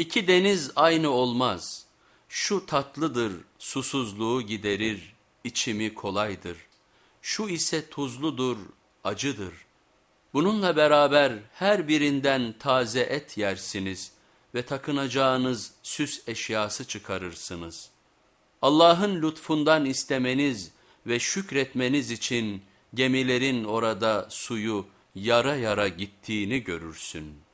İki deniz aynı olmaz. Şu tatlıdır, susuzluğu giderir, içimi kolaydır. Şu ise tuzludur, acıdır. Bununla beraber her birinden taze et yersiniz ve takınacağınız süs eşyası çıkarırsınız. Allah'ın lütfundan istemeniz ve şükretmeniz için gemilerin orada suyu yara yara gittiğini görürsün.''